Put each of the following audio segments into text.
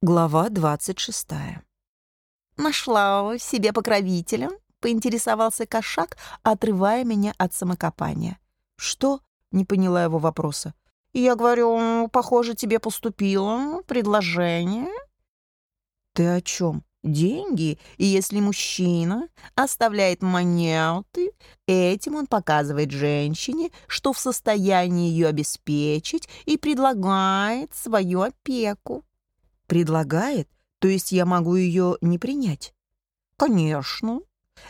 Глава двадцать шестая. «Нашла себе покровителя?» — поинтересовался кошак, отрывая меня от самокопания. «Что?» — не поняла его вопроса. «Я говорю, похоже, тебе поступило предложение». «Ты о чем?» деньги, и если мужчина оставляет монеты, этим он показывает женщине, что в состоянии ее обеспечить и предлагает свою опеку. Предлагает? То есть я могу ее не принять? Конечно.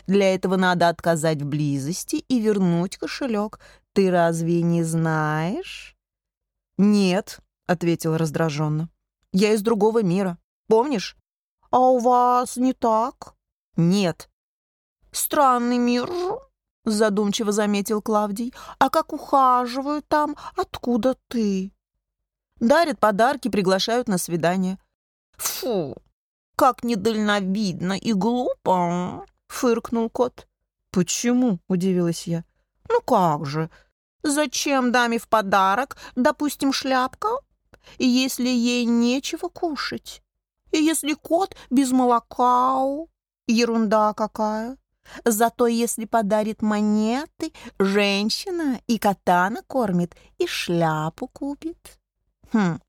Для этого надо отказать в близости и вернуть кошелек. Ты разве не знаешь? Нет, ответил раздраженно. Я из другого мира. Помнишь? «А у вас не так?» «Нет». «Странный мир», — задумчиво заметил Клавдий. «А как ухаживают там? Откуда ты?» «Дарят подарки, приглашают на свидание». «Фу, как недальновидно и глупо!» — фыркнул кот. «Почему?» — удивилась я. «Ну как же? Зачем даме в подарок, допустим, шляпка, если ей нечего кушать?» И если кот без молока, ерунда какая. Зато если подарит монеты, женщина и кота накормит, и шляпу купит. Хм,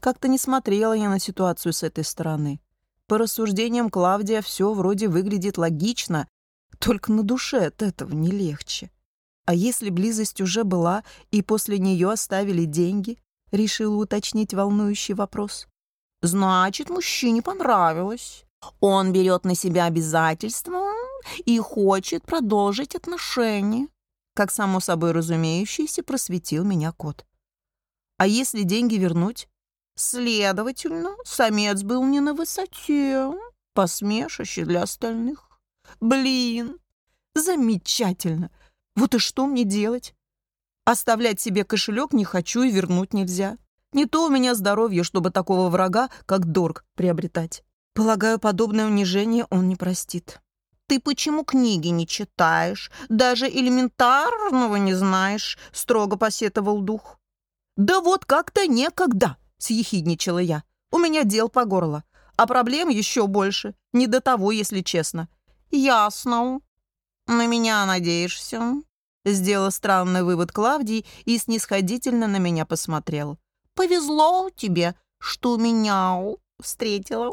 как-то не смотрела я на ситуацию с этой стороны. По рассуждениям Клавдия все вроде выглядит логично, только на душе от этого не легче. А если близость уже была, и после нее оставили деньги, решила уточнить волнующий вопрос. Значит, мужчине понравилось. Он берет на себя обязательства и хочет продолжить отношения. Как само собой разумеющийся, просветил меня кот. А если деньги вернуть? Следовательно, самец был не на высоте. Посмешище для остальных. Блин, замечательно. Вот и что мне делать? Оставлять себе кошелек не хочу и вернуть нельзя. Не то у меня здоровье, чтобы такого врага, как Дорг, приобретать. Полагаю, подобное унижение он не простит. «Ты почему книги не читаешь? Даже элементарного не знаешь?» — строго посетовал дух. «Да вот как-то некогда!» — съехидничала я. «У меня дел по горло, а проблем еще больше. Не до того, если честно». «Ясно. На меня надеешься?» — сделал странный вывод Клавдий и снисходительно на меня посмотрел. Повезло тебе, что меня встретила».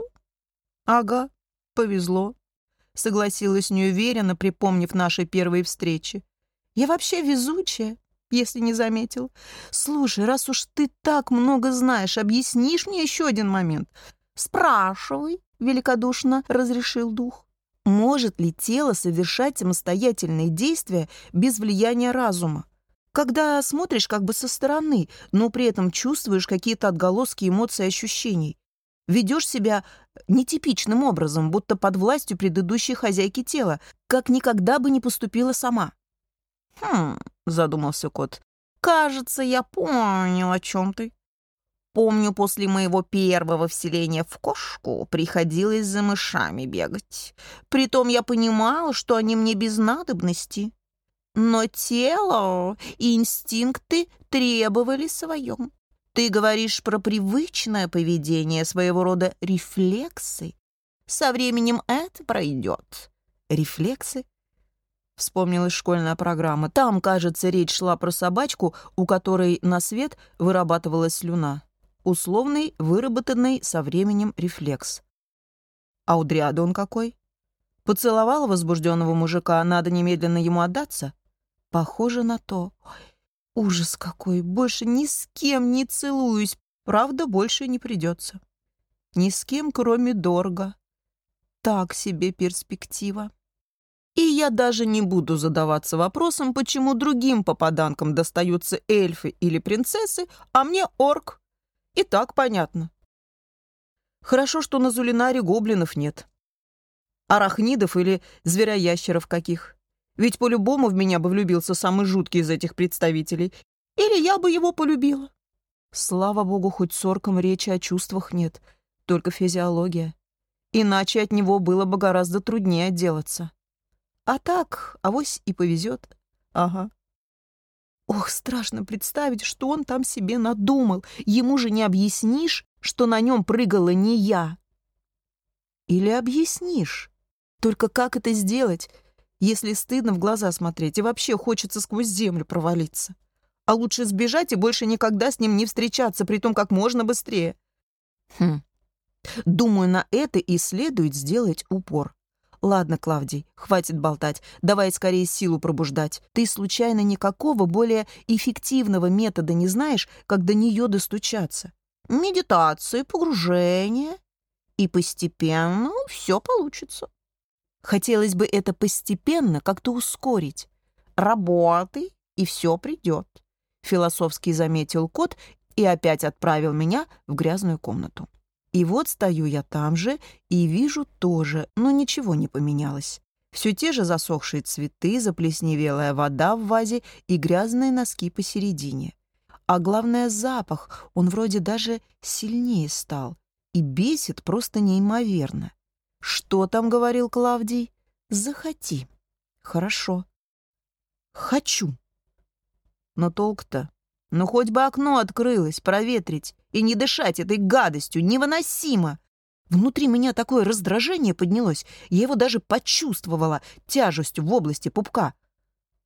«Ага, повезло», — согласилась неуверенно, припомнив наши первые встречи. «Я вообще везучая, если не заметил. Слушай, раз уж ты так много знаешь, объяснишь мне еще один момент?» «Спрашивай», — великодушно разрешил дух. «Может ли тело совершать самостоятельные действия без влияния разума? когда смотришь как бы со стороны, но при этом чувствуешь какие-то отголоски эмоций и ощущений. Ведешь себя нетипичным образом, будто под властью предыдущей хозяйки тела, как никогда бы не поступила сама. «Хм», — задумался кот, — «кажется, я понял, о чем ты. Помню, после моего первого вселения в кошку приходилось за мышами бегать. Притом я понимала, что они мне без надобности. Но тело и инстинкты требовали своем. Ты говоришь про привычное поведение, своего рода рефлексы. Со временем это пройдет. Рефлексы? Вспомнилась школьная программа. Там, кажется, речь шла про собачку, у которой на свет вырабатывалась слюна. Условный, выработанный со временем рефлекс. А у Дриады он какой? Поцеловал возбужденного мужика, надо немедленно ему отдаться? Похоже на то. Ой, ужас какой! Больше ни с кем не целуюсь. Правда, больше не придется. Ни с кем, кроме Дорга. Так себе перспектива. И я даже не буду задаваться вопросом, почему другим попаданкам достаются эльфы или принцессы, а мне орк. И так понятно. Хорошо, что на Зулинаре гоблинов нет. Арахнидов или звероящеров каких. Ведь по-любому в меня бы влюбился самый жуткий из этих представителей. Или я бы его полюбила. Слава богу, хоть с орком речи о чувствах нет, только физиология. Иначе от него было бы гораздо труднее отделаться. А так, авось и повезет. Ага. Ох, страшно представить, что он там себе надумал. Ему же не объяснишь, что на нем прыгала не я? Или объяснишь? Только как это сделать, если стыдно в глаза смотреть и вообще хочется сквозь землю провалиться? А лучше сбежать и больше никогда с ним не встречаться, при том как можно быстрее. Хм. Думаю, на это и следует сделать упор. Ладно, Клавдий, хватит болтать. Давай скорее силу пробуждать. Ты случайно никакого более эффективного метода не знаешь, как до нее достучаться? Медитации, погружение. И постепенно все получится. Хотелось бы это постепенно как-то ускорить. Работай, и все придет. Философски заметил кот и опять отправил меня в грязную комнату. И вот стою я там же и вижу тоже, но ничего не поменялось. Все те же засохшие цветы, заплесневелая вода в вазе и грязные носки посередине. А главное — запах, он вроде даже сильнее стал и бесит просто неимоверно. Что там говорил Клавдий? Захоти. Хорошо. Хочу. Но толк-то? Ну, хоть бы окно открылось, проветрить и не дышать этой гадостью, невыносимо. Внутри меня такое раздражение поднялось, я его даже почувствовала тяжестью в области пупка.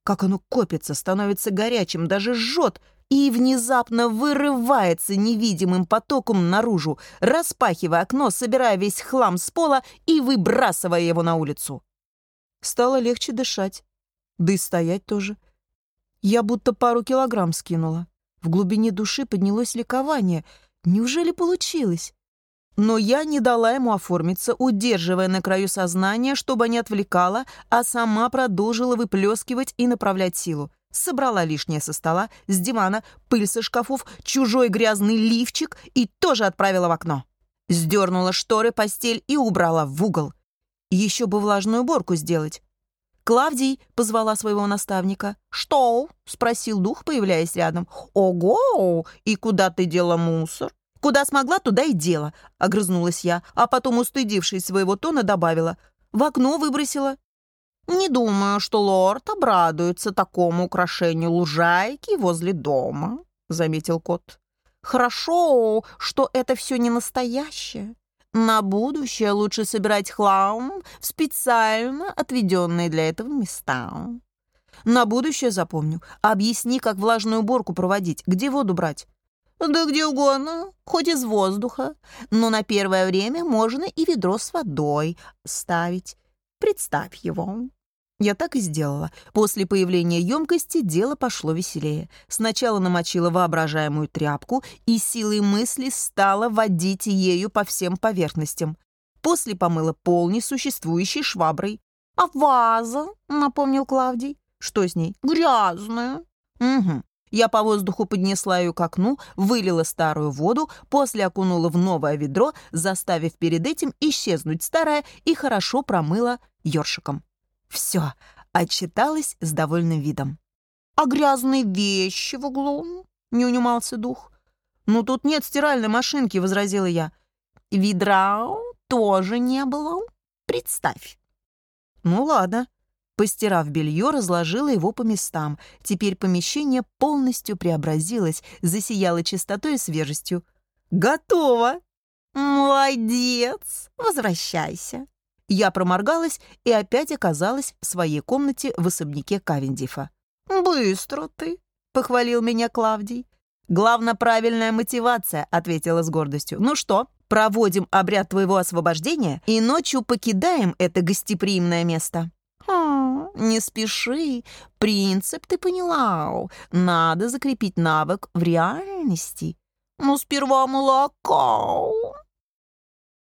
Как оно копится, становится горячим, даже жжет, и внезапно вырывается невидимым потоком наружу, распахивая окно, собирая весь хлам с пола и выбрасывая его на улицу. Стало легче дышать, да и стоять тоже. Я будто пару килограмм скинула. В глубине души поднялось ликование. Неужели получилось? Но я не дала ему оформиться, удерживая на краю сознания, чтобы не отвлекала, а сама продолжила выплескивать и направлять силу. Собрала лишнее со стола, с дивана, пыль со шкафов, чужой грязный лифчик и тоже отправила в окно. Сдернула шторы, постель и убрала в угол. Еще бы влажную уборку сделать. «Клавдий!» — позвала своего наставника. «Что?» — спросил дух, появляясь рядом. «Ого! И куда ты дела мусор?» «Куда смогла, туда и дела», — огрызнулась я, а потом, устыдившись своего тона, добавила. «В окно выбросила». «Не думаю, что лорд обрадуется такому украшению лужайки возле дома», — заметил кот. «Хорошо, что это все не настоящее. На будущее лучше собирать хлам в специально отведенные для этого места. На будущее запомню. Объясни, как влажную уборку проводить, где воду брать. Да где угодно, хоть из воздуха. Но на первое время можно и ведро с водой ставить. Представь его. Я так и сделала. После появления емкости дело пошло веселее. Сначала намочила воображаемую тряпку и силой мысли стала водить ею по всем поверхностям. После помыла пол несуществующей шваброй. «А ваза?» — напомнил Клавдий. «Что с ней?» «Грязная». «Угу». Я по воздуху поднесла ее к окну, вылила старую воду, после окунула в новое ведро, заставив перед этим исчезнуть старое и хорошо промыла ёршиком. Все, отчиталась с довольным видом. «А грязные вещи в углу?» — не унимался дух. «Ну, тут нет стиральной машинки», — возразила я. «Ведра тоже не было. Представь». «Ну, ладно». Постирав белье, разложила его по местам. Теперь помещение полностью преобразилось, засияло чистотой и свежестью. «Готово!» «Молодец! Возвращайся!» Я проморгалась и опять оказалась в своей комнате в особняке Кавендифа. «Быстро ты», — похвалил меня Клавдий. «Главное, правильная мотивация», — ответила с гордостью. «Ну что, проводим обряд твоего освобождения и ночью покидаем это гостеприимное место?» «А, не спеши. Принцип ты поняла. Надо закрепить навык в реальности. Ну, сперва молоко».